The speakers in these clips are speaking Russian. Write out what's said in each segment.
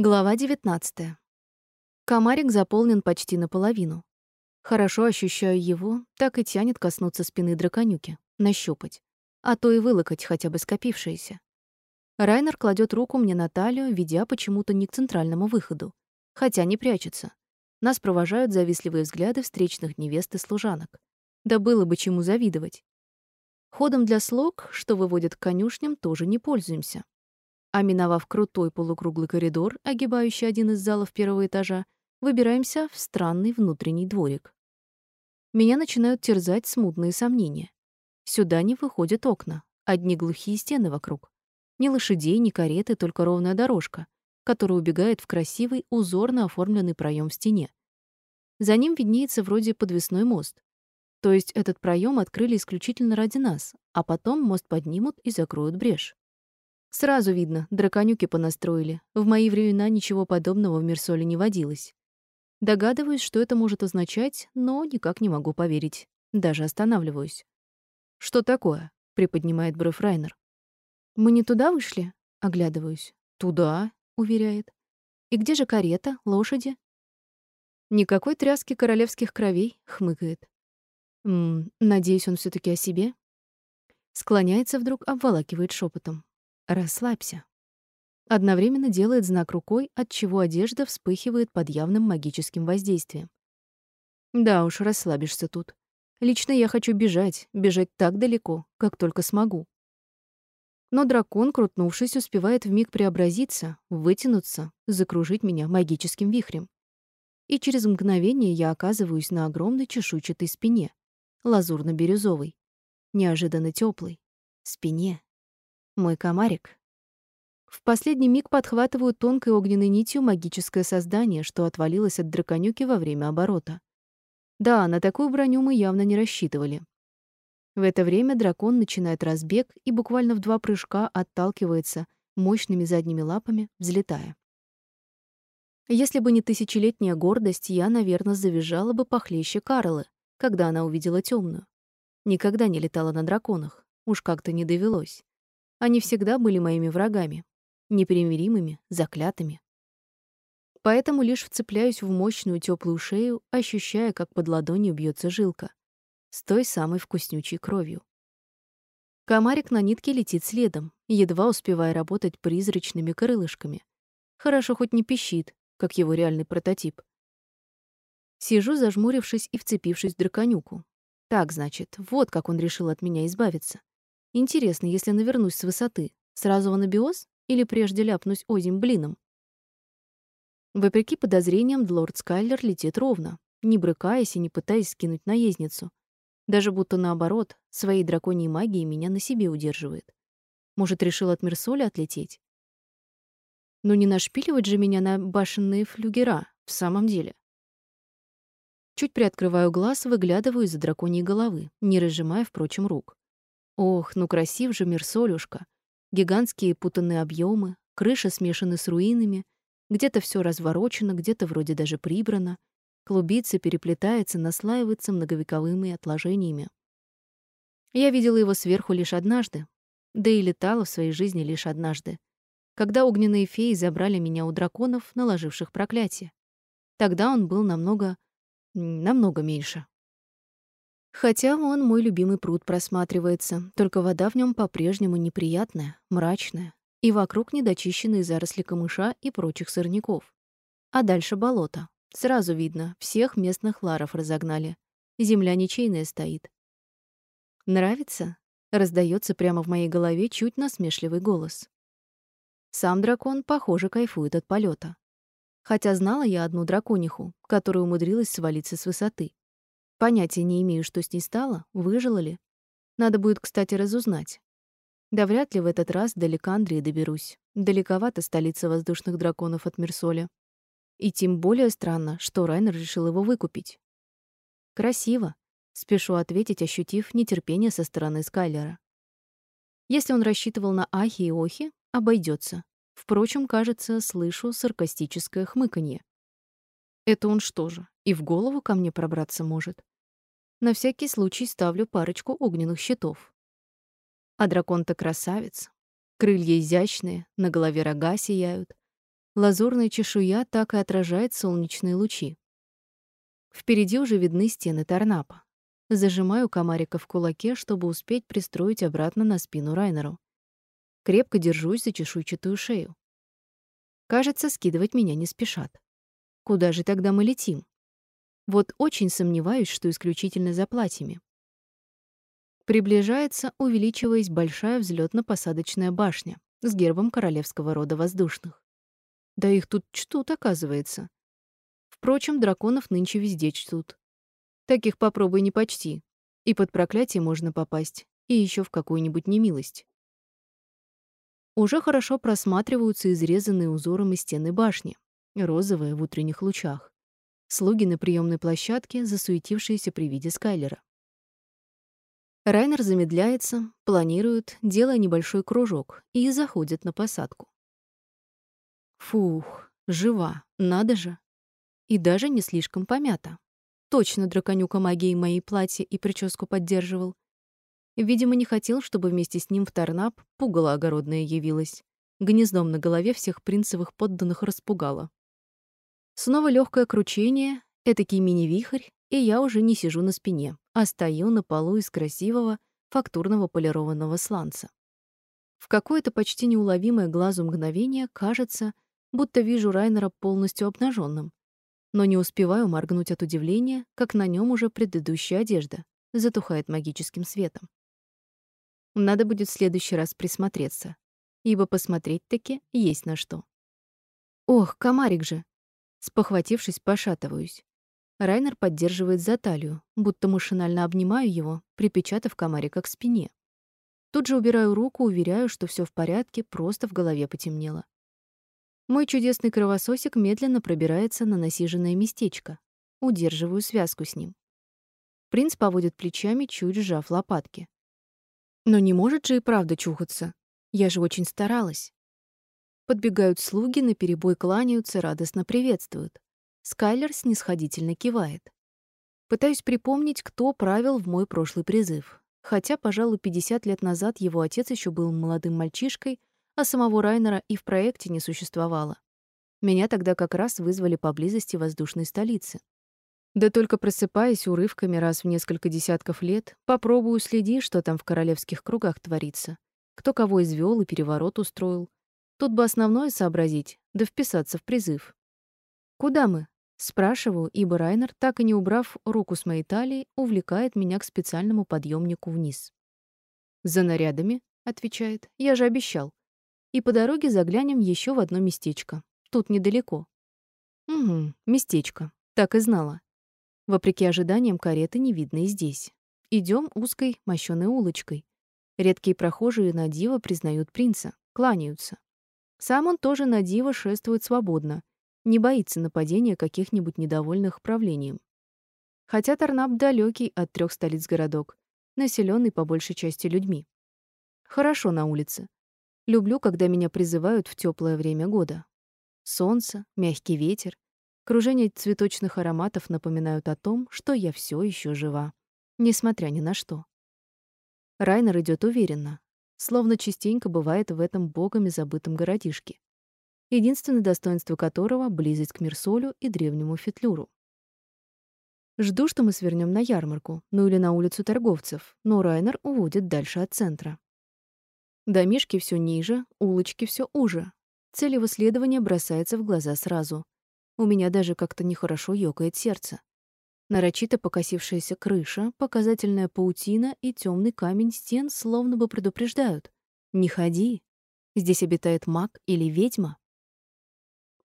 Глава 19. Комарик заполнен почти наполовину. Хорошо ощущаю его, так и тянет коснуться спины драконюки, нащупать, а то и вылокать хотя бы скопившееся. Райнер кладет руку мне на талию, ведя почему-то не к центральному выходу, хотя не прячется. Нас провожают завистливые взгляды встречных невест и служанок. Да было бы чему завидовать. Ходом для слуг, что выводят к конюшням, тоже не пользуемся. А миновав крутой полукруглый коридор, огибающий один из залов первого этажа, выбираемся в странный внутренний дворик. Меня начинают терзать смутные сомнения. Сюда не выходят окна, одни глухие стены вокруг. Ни лошадей, ни кареты, только ровная дорожка, которая убегает в красивый, узорно оформленный проем в стене. За ним виднеется вроде подвесной мост. То есть этот проем открыли исключительно ради нас, а потом мост поднимут и закроют брешь. Сразу видно, драконюки понастроили. В мои времена ничего подобного в Мирсоле не водилось. Догадываюсь, что это может означать, но никак не могу поверить. Даже останавливаюсь. «Что такое?» — приподнимает бровь Райнер. «Мы не туда вышли?» — оглядываюсь. «Туда», — уверяет. «И где же карета, лошади?» «Никакой тряски королевских кровей», — хмыкает. «М -м, надеюсь, он все таки о себе?» Склоняется вдруг, обволакивает шепотом. Расслабься. Одновременно делает знак рукой, от чего одежда вспыхивает под явным магическим воздействием. Да уж, расслабишься тут. Лично я хочу бежать, бежать так далеко, как только смогу. Но дракон, крутнувшись, успевает вмиг преобразиться, вытянуться, закружить меня магическим вихрем. И через мгновение я оказываюсь на огромной чешуйчатой спине, лазурно-бирюзовой, неожиданно теплой, спине. Мой комарик. В последний миг подхватываю тонкой огненной нитью магическое создание, что отвалилось от драконюки во время оборота. Да, на такую броню мы явно не рассчитывали. В это время дракон начинает разбег и буквально в два прыжка отталкивается мощными задними лапами, взлетая. Если бы не тысячелетняя гордость, я, наверное, завизжала бы похлеще Карлы, когда она увидела темную. Никогда не летала на драконах, уж как-то не довелось. Они всегда были моими врагами, непримиримыми, заклятыми. Поэтому лишь вцепляюсь в мощную теплую шею, ощущая, как под ладонью бьется жилка, с той самой вкуснючей кровью. Комарик на нитке летит следом, едва успевая работать призрачными крылышками. Хорошо хоть не пищит, как его реальный прототип. Сижу, зажмурившись и вцепившись в драконюку. Так, значит, вот как он решил от меня избавиться. Интересно, если навернусь с высоты, сразу в анабиоз или прежде ляпнусь озим блином? Вопреки подозрениям, лорд Скайлер летит ровно, не брыкаясь и не пытаясь скинуть наездницу. Даже будто наоборот, своей драконьей магией меня на себе удерживает. Может, решил от Мерсоля отлететь? Но не нашпиливать же меня на башенные флюгера, в самом деле. Чуть приоткрываю глаз, выглядываю из-за драконьей головы, не разжимая, впрочем, рук. Ох, ну красив же мир Солюшка. Гигантские путанные объемы, крыша смешаны с руинами, где-то все разворочено, где-то вроде даже прибрано, клубится, переплетается, наслаивается многовековыми отложениями. Я видела его сверху лишь однажды, да и летала в своей жизни лишь однажды, когда огненные феи забрали меня у драконов, наложивших проклятие. Тогда он был намного, намного меньше. Хотя он мой любимый пруд просматривается, только вода в нем по-прежнему неприятная, мрачная, и вокруг недочищенные заросли камыша и прочих сорняков. А дальше болото. Сразу видно, всех местных ларов разогнали. Земля ничейная стоит. «Нравится?» — раздается прямо в моей голове чуть насмешливый голос. Сам дракон, похоже, кайфует от полета. Хотя знала я одну дракониху, которая умудрилась свалиться с высоты. Понятия не имею, что с ней стало, выжила ли. Надо будет, кстати, разузнать. Да вряд ли в этот раз до Ликандрии доберусь. Далековато столица воздушных драконов от Мерсоля. И тем более странно, что Райнер решил его выкупить. Красиво, спешу ответить, ощутив нетерпение со стороны Скайлера. Если он рассчитывал на ахи и охи, обойдется. Впрочем, кажется, слышу саркастическое хмыканье. Это он что же, и в голову ко мне пробраться может? На всякий случай ставлю парочку огненных щитов. А дракон-то красавец. Крылья изящные, на голове рога сияют. Лазурная чешуя так и отражает солнечные лучи. Впереди уже видны стены Торнапа. Зажимаю комарика в кулаке, чтобы успеть пристроить обратно на спину Райнеру. Крепко держусь за чешуйчатую шею. Кажется, скидывать меня не спешат. Куда же тогда мы летим? Вот очень сомневаюсь, что исключительно за платьями. Приближается, увеличиваясь, большая взлетно посадочная башня с гербом королевского рода воздушных. Да их тут чтут, оказывается. Впрочем, драконов нынче везде чтут. Таких попробуй не почти. И под проклятие можно попасть, и еще в какую-нибудь немилость. Уже хорошо просматриваются изрезанные узором и стены башни, розовые в утренних лучах. Слуги на приемной площадке, засуетившиеся при виде Скайлера. Райнер замедляется, планирует, делая небольшой кружок, и заходит на посадку. Фух, жива, надо же. И даже не слишком помята. Точно драконюка магией моей платье и прическу поддерживал. Видимо, не хотел, чтобы вместе с ним в Тарнап пугало огородное явилось. Гнездом на голове всех принцевых подданных распугало. Снова легкое кручение, этакий мини-вихрь, и я уже не сижу на спине, а стою на полу из красивого фактурного полированного сланца. В какое-то почти неуловимое глазу мгновение кажется, будто вижу Райнера полностью обнаженным, но не успеваю моргнуть от удивления, как на нем уже предыдущая одежда затухает магическим светом. Надо будет в следующий раз присмотреться, ибо посмотреть-таки есть на что. Ох, комарик же! Спохватившись, пошатываюсь. Райнер поддерживает за талию, будто машинально обнимаю его, припечатав комарика к спине. Тут же убираю руку, уверяю, что все в порядке, просто в голове потемнело. Мой чудесный кровососик медленно пробирается на насиженное местечко. Удерживаю связку с ним. Принц поводит плечами, чуть сжав лопатки. Но не может же и правда чухаться. Я же очень старалась. Подбегают слуги, наперебой кланяются, радостно приветствуют. Скайлер снисходительно кивает. Пытаюсь припомнить, кто правил в мой прошлый призыв. Хотя, пожалуй, 50 лет назад его отец еще был молодым мальчишкой, а самого Райнера и в проекте не существовало. Меня тогда как раз вызвали поблизости воздушной столицы. Да только просыпаясь урывками раз в несколько десятков лет, попробую следить, что там в королевских кругах творится. Кто кого извёл и переворот устроил. Тут бы основное сообразить, да вписаться в призыв. «Куда мы?» — спрашиваю, ибо Райнер, так и не убрав руку с моей талии, увлекает меня к специальному подъемнику вниз. «За нарядами», — отвечает, — «я же обещал и по дороге заглянем еще в одно местечко. Тут недалеко. Угу, местечко. Так и знала. Вопреки ожиданиям, кареты не видно и здесь. Идем узкой, мощёной улочкой. Редкие прохожие на диво признают принца, кланяются. Сам он тоже на диво шествует свободно, не боится нападения каких-нибудь недовольных правлением. Хотя Тарнап далекий от трех столиц городок, населенный по большей части людьми. Хорошо на улице. Люблю, когда меня призывают в теплое время года. Солнце, мягкий ветер, кружение цветочных ароматов напоминают о том, что я все еще жива, несмотря ни на что. Райнер идет уверенно, словно частенько бывает в этом богами забытом городишке, единственное достоинство которого — близость к Мирсолю и древнему Фетлюру. Жду, что мы свернем на ярмарку, ну или на улицу торговцев, но Райнер уводит дальше от центра. Домишки все ниже, улочки все уже. Цель его следования бросается в глаза сразу. У меня даже как-то нехорошо ёкает сердце. Нарочито покосившаяся крыша, показательная паутина и темный камень стен словно бы предупреждают. «Не ходи. Здесь обитает маг или ведьма».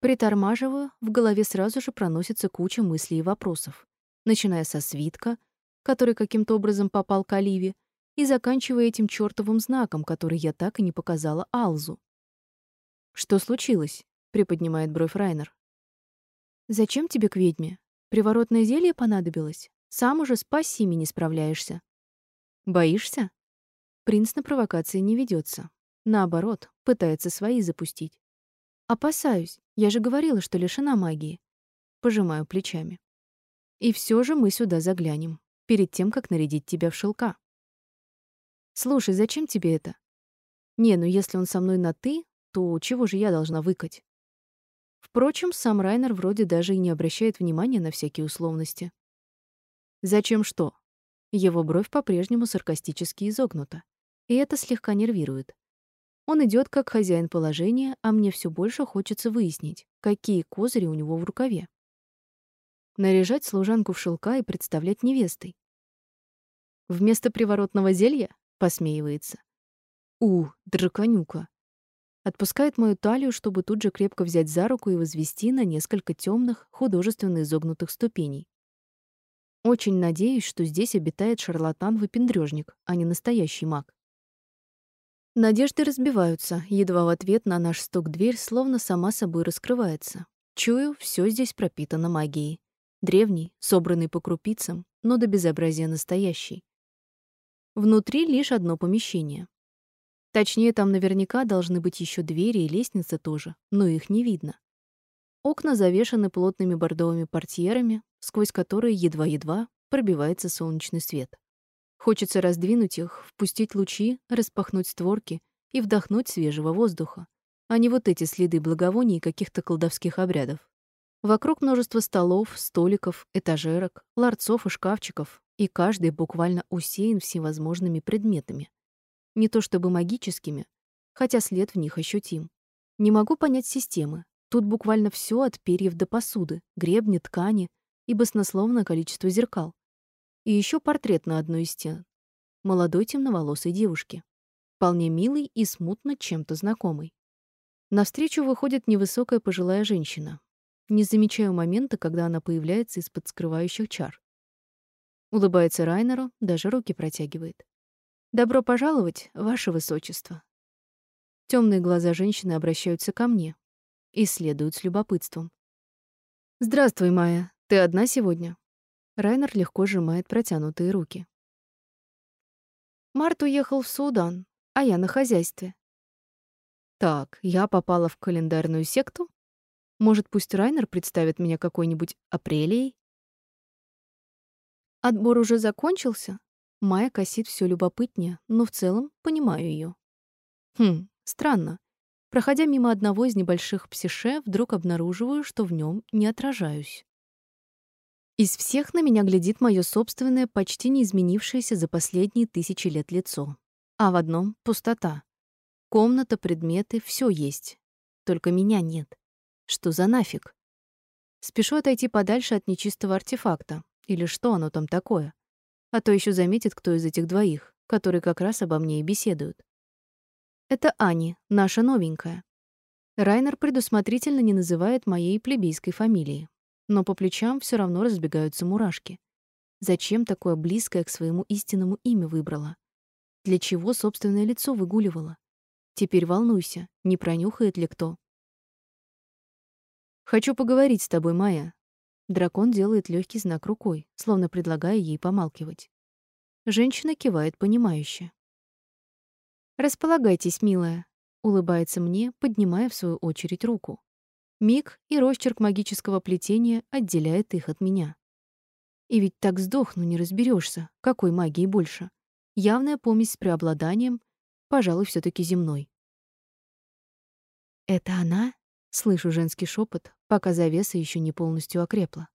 Притормаживаю, в голове сразу же проносится куча мыслей и вопросов. Начиная со свитка, который каким-то образом попал к Оливе, и заканчивая этим чёртовым знаком, который я так и не показала Алзу. «Что случилось?» — приподнимает бровь Райнер. «Зачем тебе к ведьме? Приворотное зелье понадобилось? Сам уже с пассиями не справляешься». «Боишься?» Принц на провокации не ведется. Наоборот, пытается свои запустить. «Опасаюсь. Я же говорила, что лишена магии». Пожимаю плечами. «И все же мы сюда заглянем, перед тем, как нарядить тебя в шелка». Слушай, зачем тебе это? Не, ну если он со мной на «ты», то чего же я должна выкать? Впрочем, сам Райнер вроде даже и не обращает внимания на всякие условности. Зачем что? Его бровь по-прежнему саркастически изогнута, и это слегка нервирует. Он идет как хозяин положения, а мне все больше хочется выяснить, какие козыри у него в рукаве. Наряжать служанку в шелка и представлять невестой. Вместо приворотного зелья посмеивается. У, драконюка. Отпускает мою талию, чтобы тут же крепко взять за руку и возвести на несколько темных, художественно изогнутых ступеней. Очень надеюсь, что здесь обитает шарлатан-выпендрёжник, а не настоящий маг. Надежды разбиваются, едва в ответ на наш стук дверь словно сама собой раскрывается. Чую, все здесь пропитано магией. Древний, собранный по крупицам, но до безобразия настоящий. Внутри лишь одно помещение. Точнее, там наверняка должны быть еще двери и лестницы тоже, но их не видно. Окна завешаны плотными бордовыми портьерами, сквозь которые едва-едва пробивается солнечный свет. Хочется раздвинуть их, впустить лучи, распахнуть створки и вдохнуть свежего воздуха, а не вот эти следы благовоний и каких-то колдовских обрядов. Вокруг множество столов, столиков, этажерок, ларцов и шкафчиков, и каждый буквально усеян всевозможными предметами — не то чтобы магическими, хотя след в них ощутим. Не могу понять системы. Тут буквально все от перьев до посуды, гребни, ткани и баснословное количество зеркал. И еще портрет на одной из стен. Молодой темноволосой девушки. Вполне милый и смутно чем-то знакомый. Навстречу выходит невысокая пожилая женщина. Не замечаю момента, когда она появляется из-под скрывающих чар. Улыбается Райнеру, даже руки протягивает. Добро пожаловать, ваше высочество. Темные глаза женщины обращаются ко мне, и следуют с любопытством. Здравствуй, Майя. Ты одна сегодня? Райнер легко сжимает протянутые руки. Март уехал в Судан, а я на хозяйстве. Так, я попала в календарную секту? Может, пусть Райнер представит меня какой-нибудь апрелией? Отбор уже закончился? Майя косит все любопытнее, но в целом понимаю ее. Хм, странно. Проходя мимо одного из небольших псише, вдруг обнаруживаю, что в нем не отражаюсь. Из всех на меня глядит мое собственное, почти не изменившееся за последние тысячи лет лицо. А в одном — пустота. Комната, предметы — все есть. Только меня нет. Что за нафиг? Спешу отойти подальше от нечистого артефакта. Или что оно там такое? А то еще заметит кто из этих двоих, которые как раз обо мне и беседуют. Это Ани, наша новенькая. Райнер предусмотрительно не называет моей плебейской фамилии, но по плечам все равно разбегаются мурашки. Зачем такое близкое к своему истинному имя выбрала? Для чего собственное лицо выгуливала? Теперь волнуйся, не пронюхает ли кто. Хочу поговорить с тобой, Майя, Дракон делает легкий знак рукой, словно предлагая ей помалкивать. Женщина кивает понимающе. «Располагайтесь, милая», — улыбается мне, поднимая в свою очередь руку. Миг и росчерк магического плетения отделяет их от меня. И ведь так сдохну, не разберешься, какой магии больше. Явная помесь с преобладанием, пожалуй, все таки земной. «Это она?» — слышу женский шепот, пока завеса еще не полностью окрепла.